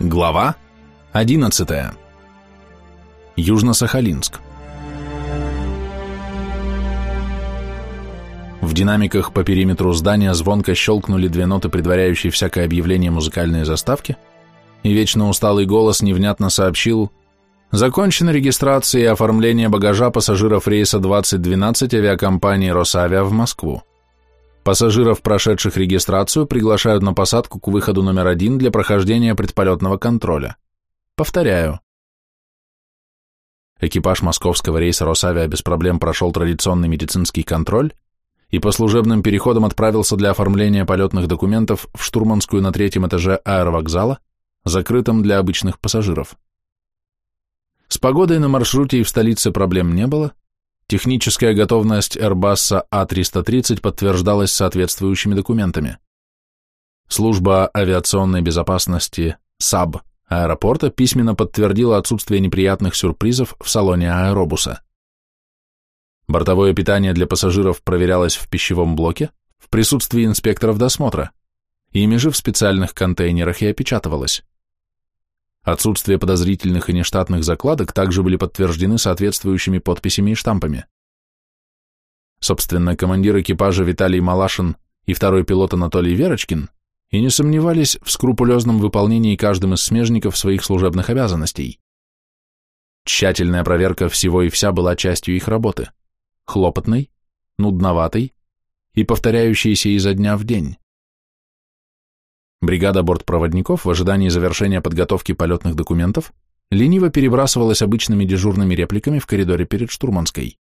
Глава 11. Южно-Сахалинск. В динамиках по периметру здания звонко щелкнули две ноты, предваряющие всякое объявление музыкальной заставки, и вечно усталый голос невнятно сообщил «Закончена регистрация и оформление багажа пассажиров рейса 2012 авиакомпании «Росавиа» в Москву. Пассажиров, прошедших регистрацию, приглашают на посадку к выходу номер один для прохождения предполетного контроля. Повторяю. Экипаж московского рейса «Росавиа» без проблем прошел традиционный медицинский контроль и по служебным переходам отправился для оформления полетных документов в штурманскую на третьем этаже аэровокзала, закрытом для обычных пассажиров. С погодой на маршруте и в столице проблем не было, Техническая готовность Airbus А330 подтверждалась соответствующими документами. Служба авиационной безопасности САБ аэропорта письменно подтвердила отсутствие неприятных сюрпризов в салоне аэробуса. Бортовое питание для пассажиров проверялось в пищевом блоке в присутствии инспекторов досмотра, ими же в специальных контейнерах и опечатывалось. Отсутствие подозрительных и нештатных закладок также были подтверждены соответствующими подписями и штампами. Собственно, командир экипажа Виталий Малашин и второй пилот Анатолий Верочкин и не сомневались в скрупулезном выполнении каждым из смежников своих служебных обязанностей. Тщательная проверка всего и вся была частью их работы, хлопотной, нудноватой и повторяющейся изо дня в день. Бригада бортпроводников в ожидании завершения подготовки полетных документов лениво перебрасывалась обычными дежурными репликами в коридоре перед штурманской.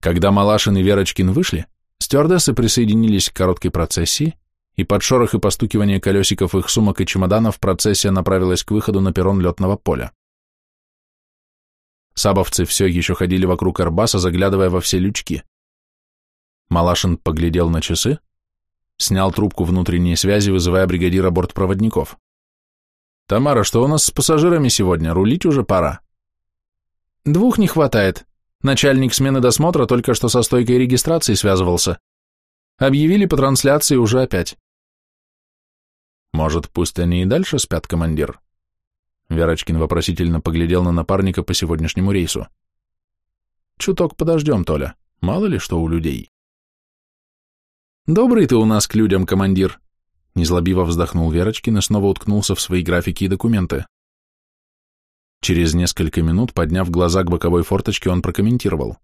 Когда Малашин и Верочкин вышли, стюардессы присоединились к короткой процессии, и под шорох и постукивание колесиков их сумок и чемоданов процессия направилась к выходу на перрон летного поля. Сабовцы все еще ходили вокруг Арбаса, заглядывая во все лючки. Малашин поглядел на часы, Снял трубку внутренней связи, вызывая бригадира бортпроводников. «Тамара, что у нас с пассажирами сегодня? Рулить уже пора». «Двух не хватает. Начальник смены досмотра только что со стойкой регистрации связывался. Объявили по трансляции уже опять». «Может, пусть они и дальше спят, командир?» Верочкин вопросительно поглядел на напарника по сегодняшнему рейсу. «Чуток подождем, Толя. Мало ли что у людей». «Добрый ты у нас к людям, командир!» Незлобиво вздохнул Верочкин и снова уткнулся в свои графики и документы. Через несколько минут, подняв глаза к боковой форточке, он прокомментировал.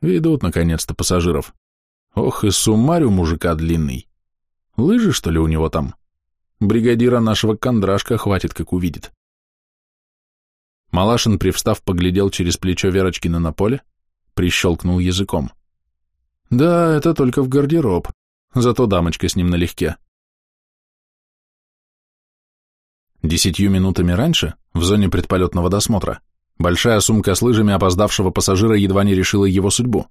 «Ведут, наконец-то, пассажиров. Ох, и суммарю мужика длинный. Лыжи, что ли, у него там? Бригадира нашего кондрашка хватит, как увидит». Малашин, привстав, поглядел через плечо Верочкина на поле, прищелкнул языком. «Да, это только в гардероб. Зато дамочка с ним налегке. Десятью минутами раньше, в зоне предполетного досмотра, большая сумка с лыжами опоздавшего пассажира едва не решила его судьбу.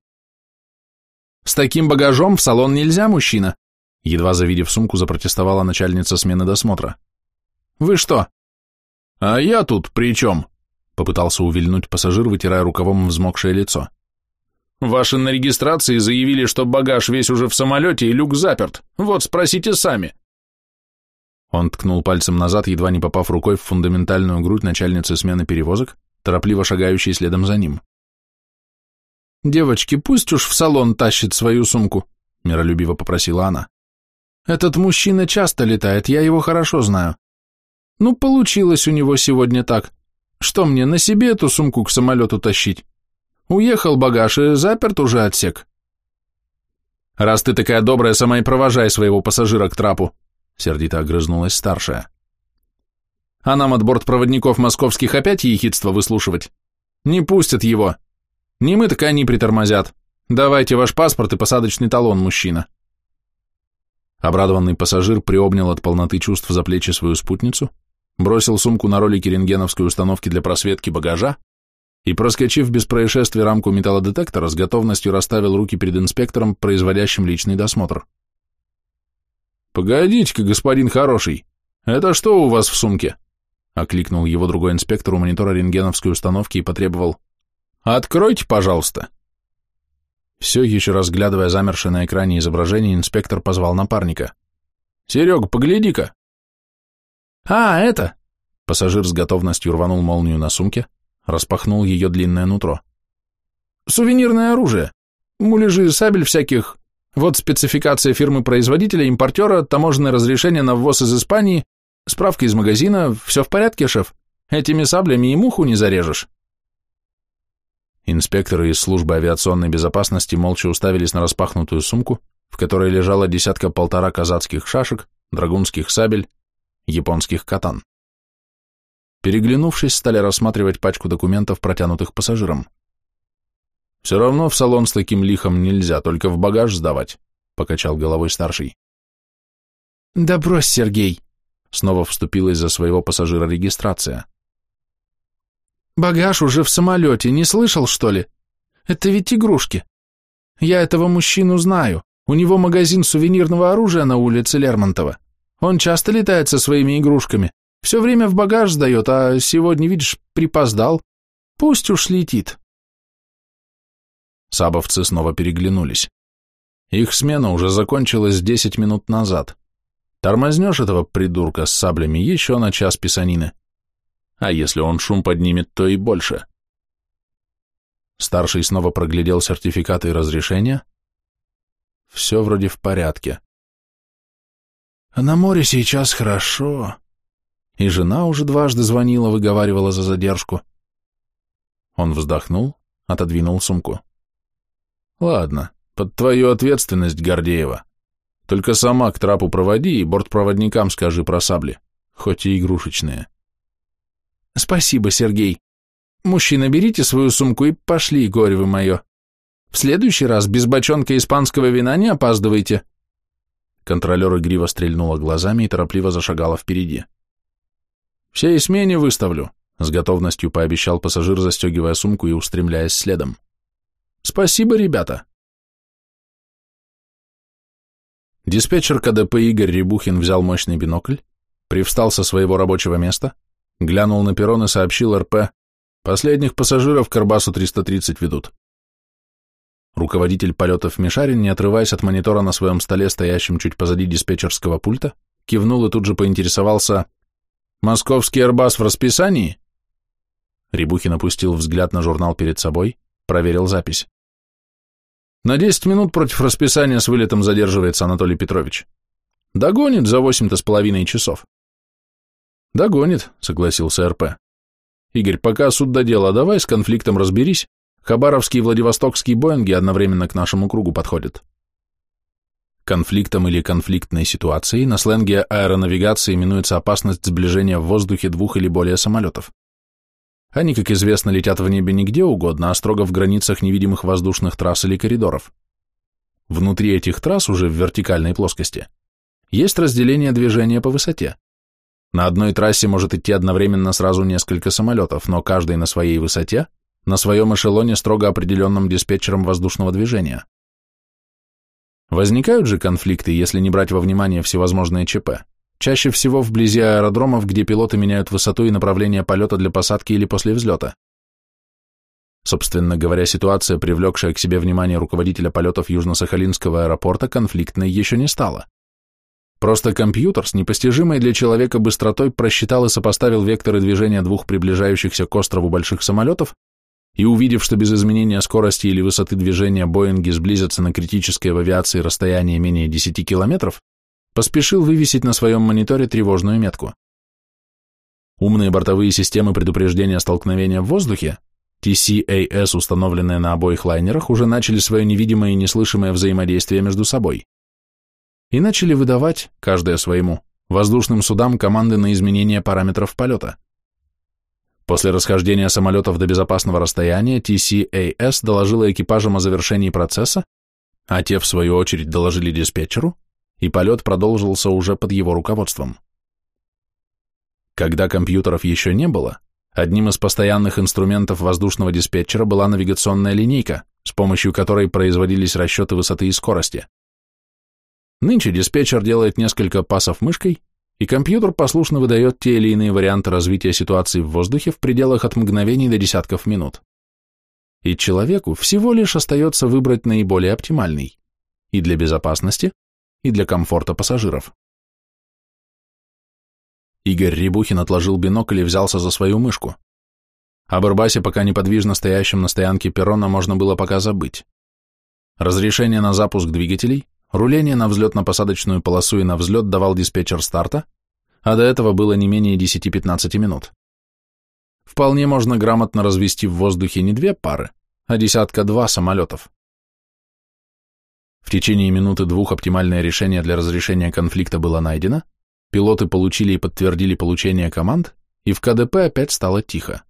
«С таким багажом в салон нельзя, мужчина!» Едва завидев сумку, запротестовала начальница смены досмотра. «Вы что?» «А я тут при чем?» Попытался увильнуть пассажир, вытирая рукавом взмокшее лицо. Ваши на регистрации заявили, что багаж весь уже в самолете и люк заперт. Вот, спросите сами. Он ткнул пальцем назад, едва не попав рукой в фундаментальную грудь начальницы смены перевозок, торопливо шагающей следом за ним. «Девочки, пусть уж в салон тащит свою сумку», — миролюбиво попросила она. «Этот мужчина часто летает, я его хорошо знаю. Ну, получилось у него сегодня так. Что мне, на себе эту сумку к самолету тащить? Уехал багаж и заперт уже отсек. Раз ты такая добрая, сама и провожай своего пассажира к трапу, сердито огрызнулась старшая. А нам от бортпроводников московских опять ехидство выслушивать? Не пустят его. Не мы, так они притормозят. Давайте ваш паспорт и посадочный талон, мужчина. Обрадованный пассажир приобнял от полноты чувств за плечи свою спутницу, бросил сумку на ролики рентгеновской установки для просветки багажа и, проскочив без происшествия рамку металлодетектора, с готовностью расставил руки перед инспектором, производящим личный досмотр. «Погодите-ка, господин хороший, это что у вас в сумке?» Окликнул его другой инспектор у монитора рентгеновской установки и потребовал. «Откройте, пожалуйста». Все еще разглядывая замершее на экране изображение, инспектор позвал напарника. «Серега, погляди-ка!» А, это!» Пассажир с готовностью рванул молнию на сумке, распахнул ее длинное нутро. «Сувенирное оружие. Муляжи сабель всяких. Вот спецификация фирмы-производителя, импортера, таможенное разрешение на ввоз из Испании, справка из магазина. Все в порядке, шеф? Этими саблями и муху не зарежешь». Инспекторы из службы авиационной безопасности молча уставились на распахнутую сумку, в которой лежала десятка-полтора казацких шашек, драгунских сабель, японских катан. Переглянувшись, стали рассматривать пачку документов, протянутых пассажирам. «Все равно в салон с таким лихом нельзя, только в багаж сдавать», — покачал головой старший. «Да брось, Сергей!» — снова вступилась за своего пассажира регистрация. Багаж уже в самолете, не слышал, что ли? Это ведь игрушки. Я этого мужчину знаю. У него магазин сувенирного оружия на улице Лермонтова. Он часто летает со своими игрушками. Все время в багаж сдает, а сегодня, видишь, припоздал. Пусть уж летит. Сабовцы снова переглянулись. Их смена уже закончилась десять минут назад. Тормознешь этого придурка с саблями еще на час писанины а если он шум поднимет, то и больше. Старший снова проглядел сертификаты и разрешения. Все вроде в порядке. На море сейчас хорошо. И жена уже дважды звонила, выговаривала за задержку. Он вздохнул, отодвинул сумку. Ладно, под твою ответственность, Гордеева. Только сама к трапу проводи и бортпроводникам скажи про сабли, хоть и игрушечные. Спасибо, Сергей. Мужчина, берите свою сумку и пошли, горе вы мое. В следующий раз без бочонка испанского вина не опаздывайте. Контролер игриво стрельнула глазами и торопливо зашагала впереди. «Всей смене выставлю», — с готовностью пообещал пассажир, застегивая сумку и устремляясь следом. «Спасибо, ребята». Диспетчер КДП Игорь Рябухин взял мощный бинокль, привстал со своего рабочего места, Глянул на перрон и сообщил РП. Последних пассажиров к Арбасу 330 ведут. Руководитель полетов Мишарин, не отрываясь от монитора на своем столе, стоящем чуть позади диспетчерского пульта, кивнул и тут же поинтересовался «Московский Арбас в расписании?» Рябухин опустил взгляд на журнал перед собой, проверил запись. «На 10 минут против расписания с вылетом задерживается Анатолий Петрович. Догонит за восемь-то с половиной часов. Догонит, согласился РП. Игорь, пока суд до дела, давай с конфликтом разберись. Хабаровские и Владивостокские Боинги одновременно к нашему кругу подходят. Конфликтом или конфликтной ситуацией на сленге аэронавигации именуется опасность сближения в воздухе двух или более самолетов. Они, как известно, летят в небе не где угодно, а строго в границах невидимых воздушных трасс или коридоров. Внутри этих трасс, уже в вертикальной плоскости, есть разделение движения по высоте. На одной трассе может идти одновременно сразу несколько самолетов, но каждый на своей высоте, на своем эшелоне строго определенным диспетчером воздушного движения. Возникают же конфликты, если не брать во внимание всевозможные ЧП, чаще всего вблизи аэродромов, где пилоты меняют высоту и направление полета для посадки или после взлета. Собственно говоря, ситуация, привлекшая к себе внимание руководителя полетов Южно-Сахалинского аэропорта, конфликтной еще не стала. Просто компьютер с непостижимой для человека быстротой просчитал и сопоставил векторы движения двух приближающихся к острову больших самолетов и, увидев, что без изменения скорости или высоты движения Боинги сблизятся на критическое в авиации расстояние менее 10 километров, поспешил вывесить на своем мониторе тревожную метку. Умные бортовые системы предупреждения столкновения в воздухе, TCAS, установленные на обоих лайнерах, уже начали свое невидимое и неслышимое взаимодействие между собой и начали выдавать, каждое своему, воздушным судам команды на изменение параметров полета. После расхождения самолетов до безопасного расстояния TCAS доложила экипажам о завершении процесса, а те, в свою очередь, доложили диспетчеру, и полет продолжился уже под его руководством. Когда компьютеров еще не было, одним из постоянных инструментов воздушного диспетчера была навигационная линейка, с помощью которой производились расчеты высоты и скорости. Нынче диспетчер делает несколько пасов мышкой, и компьютер послушно выдает те или иные варианты развития ситуации в воздухе в пределах от мгновений до десятков минут. И человеку всего лишь остается выбрать наиболее оптимальный и для безопасности, и для комфорта пассажиров. Игорь Рябухин отложил бинокль и взялся за свою мышку. Об Арбасе, пока неподвижно стоящем на стоянке перрона, можно было пока забыть. Разрешение на запуск двигателей, руление на взлетно-посадочную полосу и на взлет давал диспетчер старта, а до этого было не менее 10-15 минут. Вполне можно грамотно развести в воздухе не две пары, а десятка-два самолетов. В течение минуты-двух оптимальное решение для разрешения конфликта было найдено, пилоты получили и подтвердили получение команд, и в КДП опять стало тихо.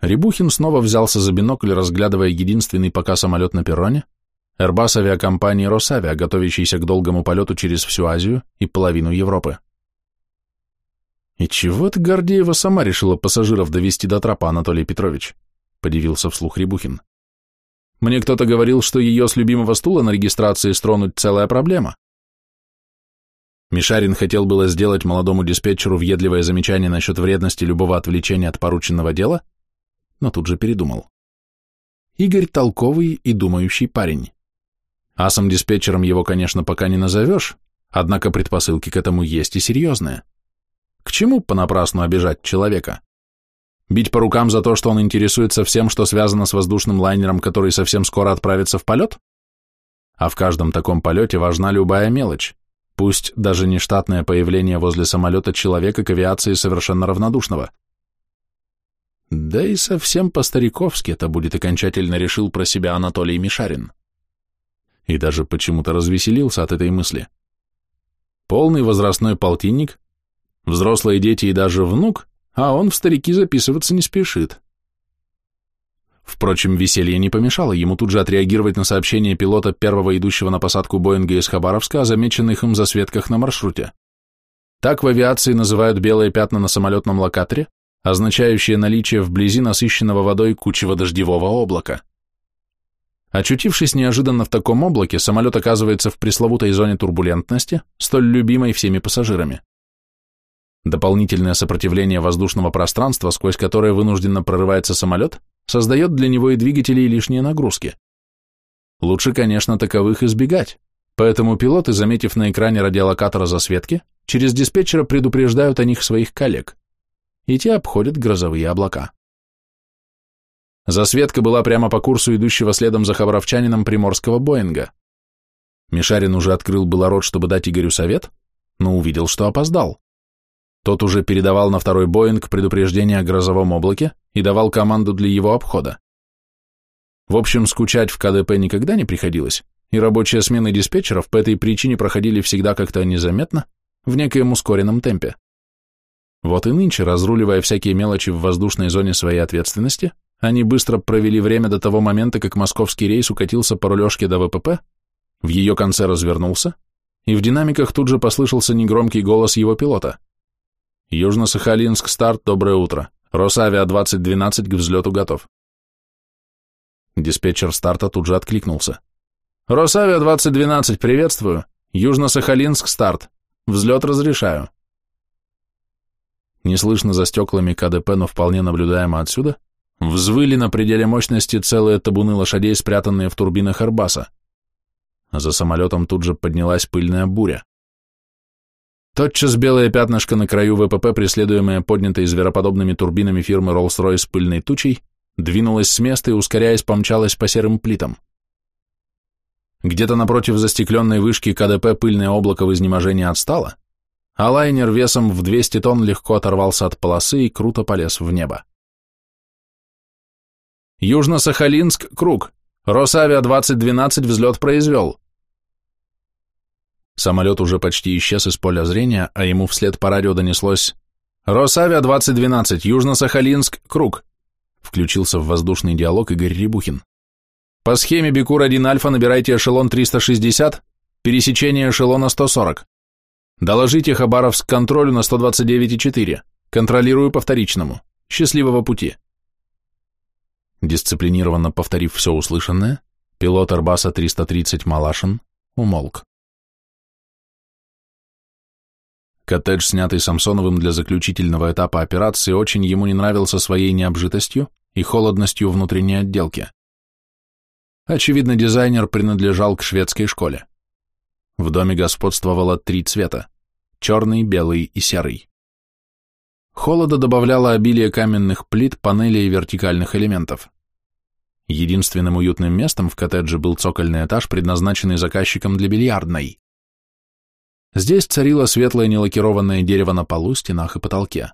Рябухин снова взялся за бинокль, разглядывая единственный пока самолет на перроне, Airbus авиакомпании «Росавиа», готовящийся к долгому полету через всю Азию и половину Европы. «И чего-то Гордеева сама решила пассажиров довести до трапа, Анатолий Петрович», — подивился вслух Рябухин. «Мне кто-то говорил, что ее с любимого стула на регистрации стронуть целая проблема». Мишарин хотел было сделать молодому диспетчеру въедливое замечание насчет вредности любого отвлечения от порученного дела, но тут же передумал. Игорь толковый и думающий парень. Асом-диспетчером его, конечно, пока не назовешь, однако предпосылки к этому есть и серьезные. К чему понапрасну обижать человека? Бить по рукам за то, что он интересуется всем, что связано с воздушным лайнером, который совсем скоро отправится в полет? А в каждом таком полете важна любая мелочь, пусть даже не штатное появление возле самолета человека к авиации совершенно равнодушного. Да и совсем по-стариковски это будет окончательно решил про себя Анатолий Мишарин и даже почему-то развеселился от этой мысли. Полный возрастной полтинник, взрослые дети и даже внук, а он в старики записываться не спешит. Впрочем, веселье не помешало ему тут же отреагировать на сообщение пилота первого идущего на посадку Боинга из Хабаровска о замеченных им засветках на маршруте. Так в авиации называют белые пятна на самолетном локаторе, означающие наличие вблизи насыщенного водой кучего дождевого облака. Очутившись неожиданно в таком облаке, самолет оказывается в пресловутой зоне турбулентности, столь любимой всеми пассажирами. Дополнительное сопротивление воздушного пространства, сквозь которое вынужденно прорывается самолет, создает для него и двигатели и лишние нагрузки. Лучше, конечно, таковых избегать, поэтому пилоты, заметив на экране радиолокатора засветки, через диспетчера предупреждают о них своих коллег, и те обходят грозовые облака. Засветка была прямо по курсу идущего следом за хабаровчанином приморского Боинга. Мишарин уже открыл было рот, чтобы дать Игорю совет, но увидел, что опоздал. Тот уже передавал на второй Боинг предупреждение о грозовом облаке и давал команду для его обхода. В общем, скучать в КДП никогда не приходилось, и рабочие смены диспетчеров по этой причине проходили всегда как-то незаметно, в некоем ускоренном темпе. Вот и нынче, разруливая всякие мелочи в воздушной зоне своей ответственности, они быстро провели время до того момента, как московский рейс укатился по рулежке до ВПП, в ее конце развернулся, и в динамиках тут же послышался негромкий голос его пилота. «Южно-Сахалинск, старт, доброе утро. Росавиа-2012 к взлету готов». Диспетчер старта тут же откликнулся. «Росавиа-2012, приветствую. Южно-Сахалинск, старт. Взлет разрешаю». Неслышно за стеклами КДП, но вполне наблюдаемо отсюда, Взвыли на пределе мощности целые табуны лошадей, спрятанные в турбинах Арбаса. За самолетом тут же поднялась пыльная буря. Тотчас белое пятнышко на краю ВПП, преследуемое поднятой звероподобными турбинами фирмы Rolls-Royce пыльной тучей, двинулось с места и, ускоряясь, помчалось по серым плитам. Где-то напротив застекленной вышки КДП пыльное облако в изнеможении отстало, а лайнер весом в 200 тонн легко оторвался от полосы и круто полез в небо. Южно-Сахалинск, круг. Росавиа-2012 взлет произвел. Самолет уже почти исчез из поля зрения, а ему вслед по радио донеслось «Росавиа-2012, Южно-Сахалинск, круг», включился в воздушный диалог Игорь Рябухин. По схеме Бекур-1 Альфа набирайте эшелон 360, пересечение эшелона 140. Доложите Хабаровск контролю на 129,4. Контролирую по вторичному. Счастливого пути. Дисциплинированно повторив все услышанное, пилот Арбаса 330 Малашин умолк. Коттедж, снятый Самсоновым для заключительного этапа операции, очень ему не нравился своей необжитостью и холодностью внутренней отделки. Очевидно, дизайнер принадлежал к шведской школе. В доме господствовало три цвета черный, белый и серый. Холода добавляло обилие каменных плит, панелей и вертикальных элементов. Единственным уютным местом в коттедже был цокольный этаж, предназначенный заказчиком для бильярдной. Здесь царило светлое нелакированное дерево на полу, стенах и потолке.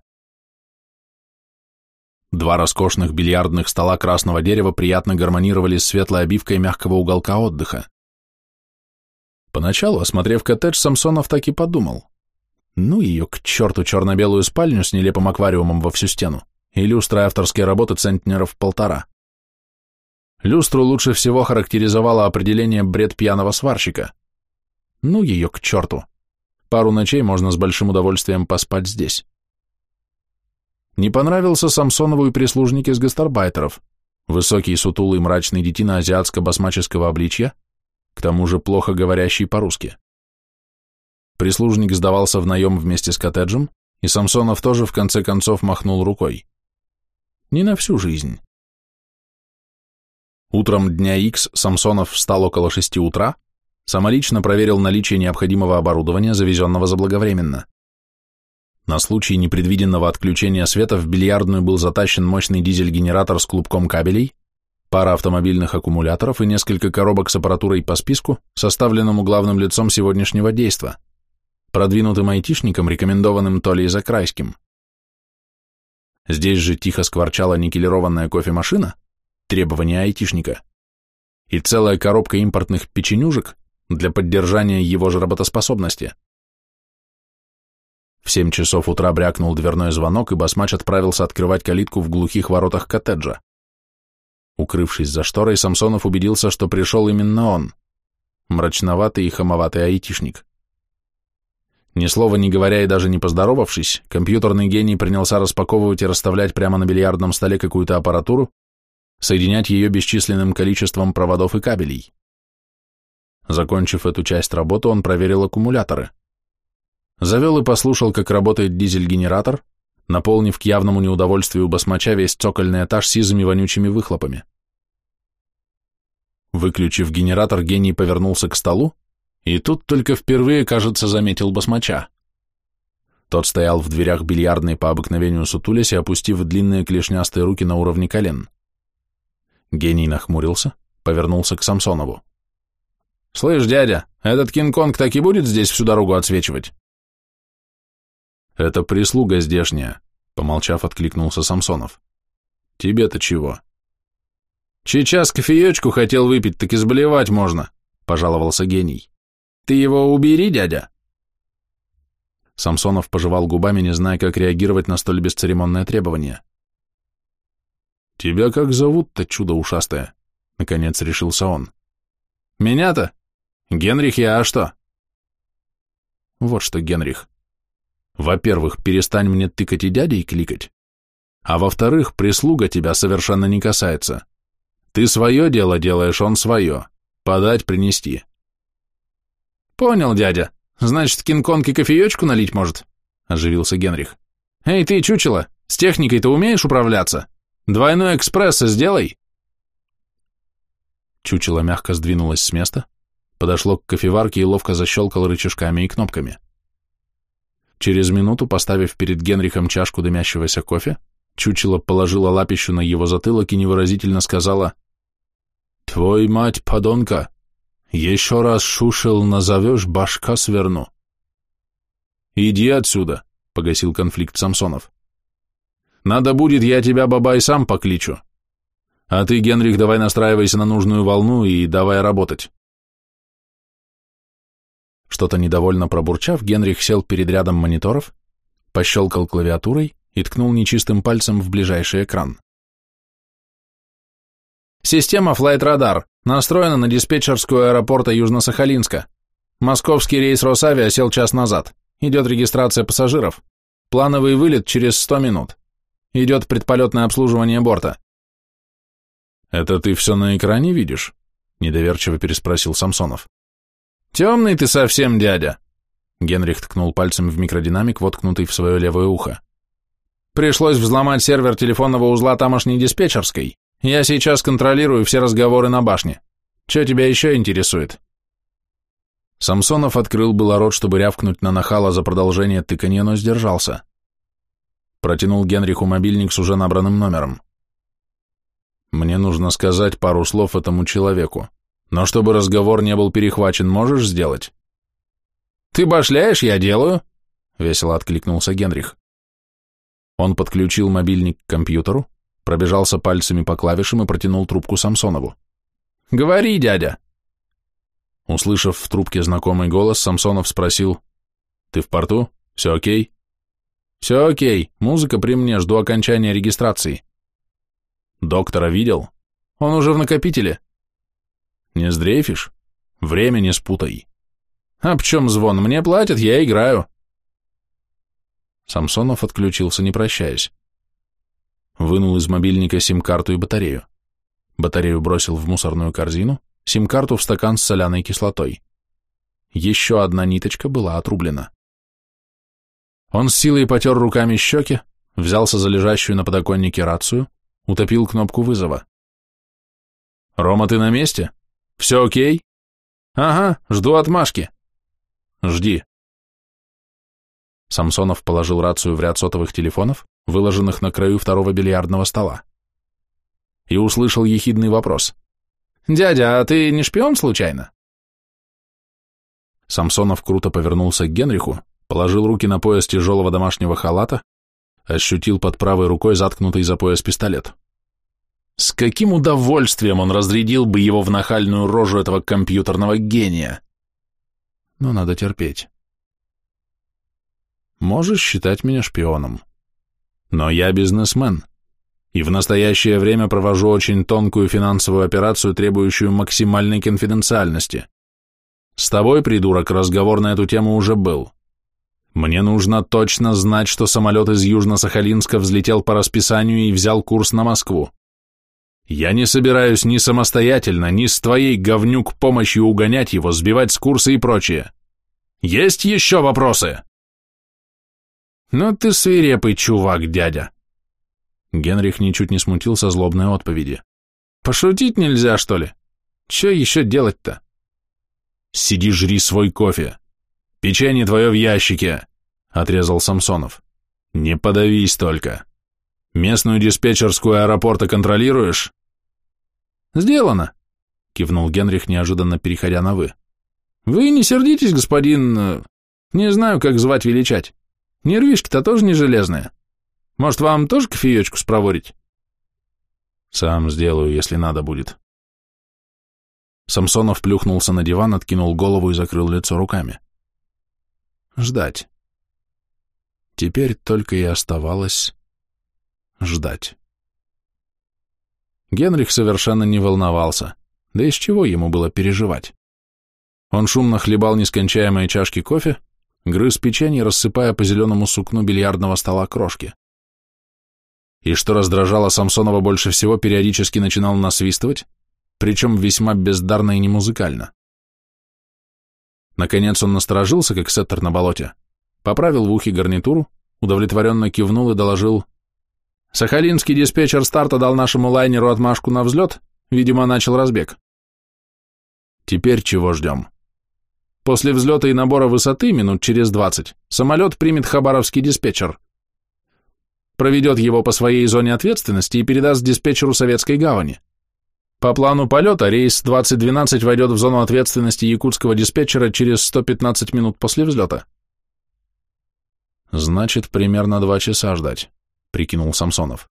Два роскошных бильярдных стола красного дерева приятно гармонировали с светлой обивкой мягкого уголка отдыха. Поначалу, осмотрев коттедж, Самсонов так и подумал. Ну ее к черту черно-белую спальню с нелепым аквариумом во всю стену и люстра авторские работы центнеров полтора. Люстру лучше всего характеризовало определение бред пьяного сварщика. Ну ее к черту. Пару ночей можно с большим удовольствием поспать здесь. Не понравился Самсонову и прислужник из гастарбайтеров, высокий, сутулый, мрачный детина азиатско-басмаческого обличья, к тому же плохо говорящий по-русски. Прислужник сдавался в наем вместе с коттеджем, и Самсонов тоже в конце концов махнул рукой. Не на всю жизнь. Утром дня X Самсонов встал около шести утра, самолично проверил наличие необходимого оборудования, завезенного заблаговременно. На случай непредвиденного отключения света в бильярдную был затащен мощный дизель-генератор с клубком кабелей, пара автомобильных аккумуляторов и несколько коробок с аппаратурой по списку, составленному главным лицом сегодняшнего действа, продвинутым айтишником, рекомендованным Толей Закрайским. Здесь же тихо скворчала никелированная кофемашина, требования айтишника, и целая коробка импортных печенюжек для поддержания его же работоспособности. В семь часов утра брякнул дверной звонок, и басмач отправился открывать калитку в глухих воротах коттеджа. Укрывшись за шторой, Самсонов убедился, что пришел именно он, мрачноватый и хамоватый айтишник. Ни слова не говоря и даже не поздоровавшись, компьютерный гений принялся распаковывать и расставлять прямо на бильярдном столе какую-то аппаратуру, соединять ее бесчисленным количеством проводов и кабелей. Закончив эту часть работы, он проверил аккумуляторы – Завел и послушал, как работает дизель-генератор, наполнив к явному неудовольствию басмача весь цокольный этаж сизыми вонючими выхлопами. Выключив генератор, гений повернулся к столу, и тут только впервые, кажется, заметил басмача. Тот стоял в дверях бильярдной по обыкновению сутулясь и опустив длинные клешнястые руки на уровне колен. Гений нахмурился, повернулся к Самсонову. «Слышь, дядя, этот Кинг-Конг так и будет здесь всю дорогу отсвечивать?» «Это прислуга здешняя», — помолчав, откликнулся Самсонов. «Тебе-то чего?» «Сейчас кофеечку хотел выпить, так и заболевать можно», — пожаловался гений. «Ты его убери, дядя?» Самсонов пожевал губами, не зная, как реагировать на столь бесцеремонное требование. «Тебя как зовут-то, чудо ушастое?» — наконец решился он. «Меня-то? Генрих я, а что?» «Вот что, Генрих, во-первых, перестань мне тыкать и дядей кликать, а во-вторых, прислуга тебя совершенно не касается. Ты свое дело делаешь, он свое. Подать, принести. Понял, дядя. Значит, Кинг-Конг и кофеечку налить может? Оживился Генрих. Эй, ты, чучело, с техникой-то умеешь управляться? Двойной экспресс сделай. Чучело мягко сдвинулось с места, подошло к кофеварке и ловко защелкало рычажками и кнопками. Через минуту, поставив перед Генрихом чашку дымящегося кофе, чучело положила лапищу на его затылок и невыразительно сказала «Твой мать, подонка, еще раз шушел назовешь, башка сверну». «Иди отсюда», — погасил конфликт Самсонов. «Надо будет, я тебя, бабай, сам покличу. А ты, Генрих, давай настраивайся на нужную волну и давай работать». Что-то недовольно пробурчав, Генрих сел перед рядом мониторов, пощелкал клавиатурой и ткнул нечистым пальцем в ближайший экран. Система Radar настроена на диспетчерскую аэропорта Южно-Сахалинска. Московский рейс Росавиа сел час назад. Идет регистрация пассажиров. Плановый вылет через 100 минут. Идет предполетное обслуживание борта. «Это ты все на экране видишь?» – недоверчиво переспросил Самсонов. «Темный ты совсем, дядя!» Генрих ткнул пальцем в микродинамик, воткнутый в свое левое ухо. «Пришлось взломать сервер телефонного узла тамошней диспетчерской. Я сейчас контролирую все разговоры на башне. Что тебя еще интересует?» Самсонов открыл было рот, чтобы рявкнуть на нахала за продолжение тыканья, но сдержался. Протянул Генриху мобильник с уже набранным номером. «Мне нужно сказать пару слов этому человеку, но чтобы разговор не был перехвачен, можешь сделать?» «Ты башляешь, я делаю», — весело откликнулся Генрих. Он подключил мобильник к компьютеру, пробежался пальцами по клавишам и протянул трубку Самсонову. «Говори, дядя!» Услышав в трубке знакомый голос, Самсонов спросил, «Ты в порту? Все окей?» «Все окей, музыка при мне, жду окончания регистрации». «Доктора видел?» «Он уже в накопителе». «Не сдрейфишь? Время не спутай». «А в чем звон? Мне платят, я играю». Самсонов отключился, не прощаясь. Вынул из мобильника сим-карту и батарею. Батарею бросил в мусорную корзину, сим-карту в стакан с соляной кислотой. Еще одна ниточка была отрублена. Он с силой потер руками щеки, взялся за лежащую на подоконнике рацию, утопил кнопку вызова. «Рома, ты на месте? Все окей?» «Ага, жду отмашки». «Жди». Самсонов положил рацию в ряд сотовых телефонов, выложенных на краю второго бильярдного стола. И услышал ехидный вопрос. «Дядя, а ты не шпион случайно?» Самсонов круто повернулся к Генриху, положил руки на пояс тяжелого домашнего халата, ощутил под правой рукой заткнутый за пояс пистолет. С каким удовольствием он разрядил бы его в нахальную рожу этого компьютерного гения! Но надо терпеть. Можешь считать меня шпионом. Но я бизнесмен, и в настоящее время провожу очень тонкую финансовую операцию, требующую максимальной конфиденциальности. С тобой, придурок, разговор на эту тему уже был. Мне нужно точно знать, что самолет из Южно-Сахалинска взлетел по расписанию и взял курс на Москву. Я не собираюсь ни самостоятельно, ни с твоей говнюк помощью угонять его, сбивать с курса и прочее. Есть еще вопросы? Ну ты свирепый чувак, дядя. Генрих ничуть не смутился злобной отповеди. Пошутить нельзя, что ли? Че еще делать-то? Сиди, жри свой кофе. Печенье твое в ящике, отрезал Самсонов. Не подавись только. Местную диспетчерскую аэропорта контролируешь? Сделано, кивнул Генрих, неожиданно переходя на «вы». Вы не сердитесь, господин... Э, не знаю, как звать величать. Нервишки-то тоже не железные. Может, вам тоже кофеечку спроворить? Сам сделаю, если надо будет. Самсонов плюхнулся на диван, откинул голову и закрыл лицо руками. Ждать. Теперь только и оставалось ждать. Генрих совершенно не волновался, да из чего ему было переживать. Он шумно хлебал нескончаемые чашки кофе, грыз печенье, рассыпая по зеленому сукну бильярдного стола крошки и, что раздражало Самсонова больше всего, периодически начинал насвистывать, причем весьма бездарно и немузыкально. Наконец он насторожился, как сеттер на болоте, поправил в ухе гарнитуру, удовлетворенно кивнул и доложил «Сахалинский диспетчер старта дал нашему лайнеру отмашку на взлет, видимо, начал разбег». «Теперь чего ждем?» «После взлета и набора высоты, минут через двадцать, самолет примет хабаровский диспетчер», проведет его по своей зоне ответственности и передаст диспетчеру Советской гавани. По плану полета рейс 2012 войдет в зону ответственности якутского диспетчера через 115 минут после взлета. Значит, примерно два часа ждать, прикинул Самсонов.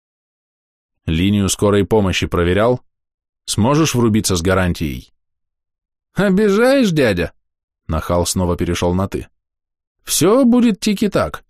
Линию скорой помощи проверял? Сможешь врубиться с гарантией? Обижаешь, дядя? Нахал снова перешел на «ты». Все будет тики-так.